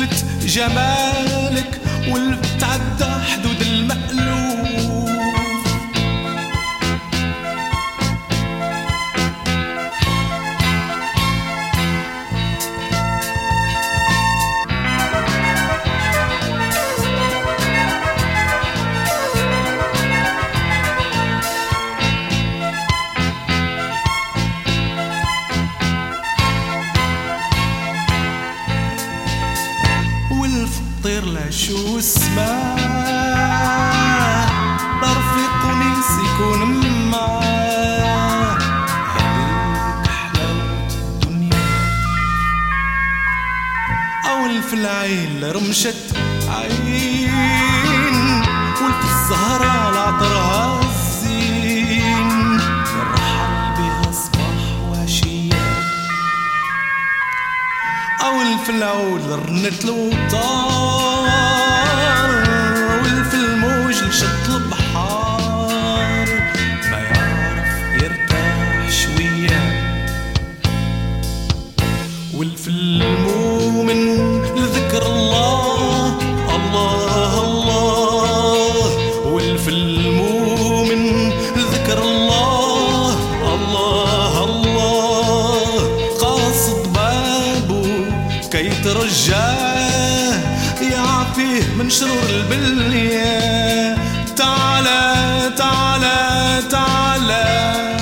شفت جمالك والتعدى حدود لشو السماء رفيق ونيس يكون معاه هذيك حلاوة الدنيا؟ أول في العين رمشت عين وألف الزهرة لعطرها الزين يرحل بها صباح وعشيه أول في العود رنت الوطار كي ترجاه يعافيه من شرور البلية. تعالى تعالى تعالى.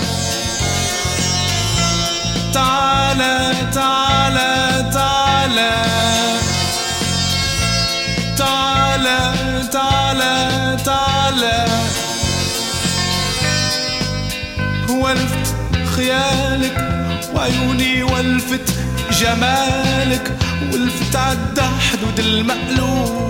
تعالى تعالى تعالى. تعالى تعالى تعالى. ولفت خيالك وعيوني ولفت جمالك ولفت عدى حدود المألوف.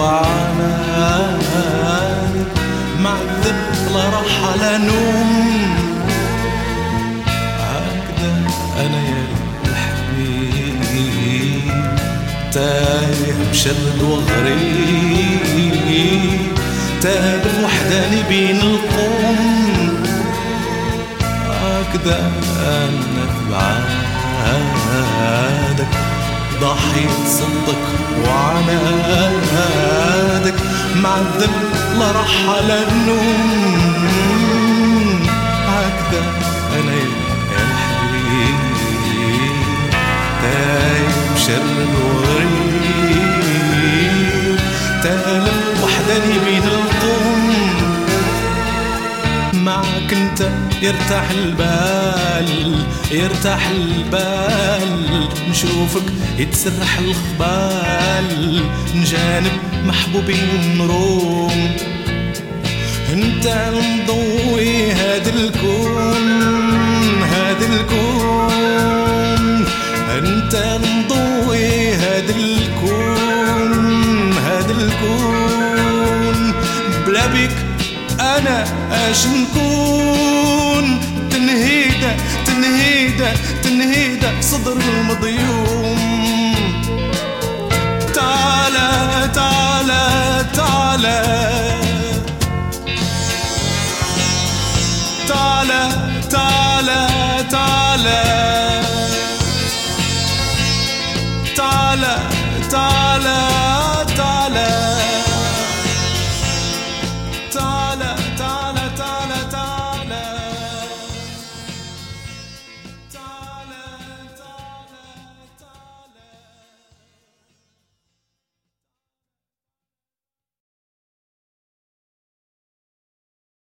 وعنادك معذب لا راح على نوم. هكذا أنا يا الحبيب. تايه مشرد وغريب. تالف وحداني بين القوم. هكذا في بعادك ضحية صدق وعنادك مع الذل راح على النوم هكذا أنا يا الحبيب تايم شر الغريب تألم وحداني بيد يرتاح البال يرتاح البال. نشوفك يتسرح الخبال. من جانب محبوبي نروم انت مضوي هاد الكون هاد الكون. انت مضوي هاد الكون هاد الكون. بلا بيك أنا اش نكون؟ تنهيدة تنهيدة تنهيدة صدر المضيوم تعالى تعالى تعالى. تعالى تعالى تعالى.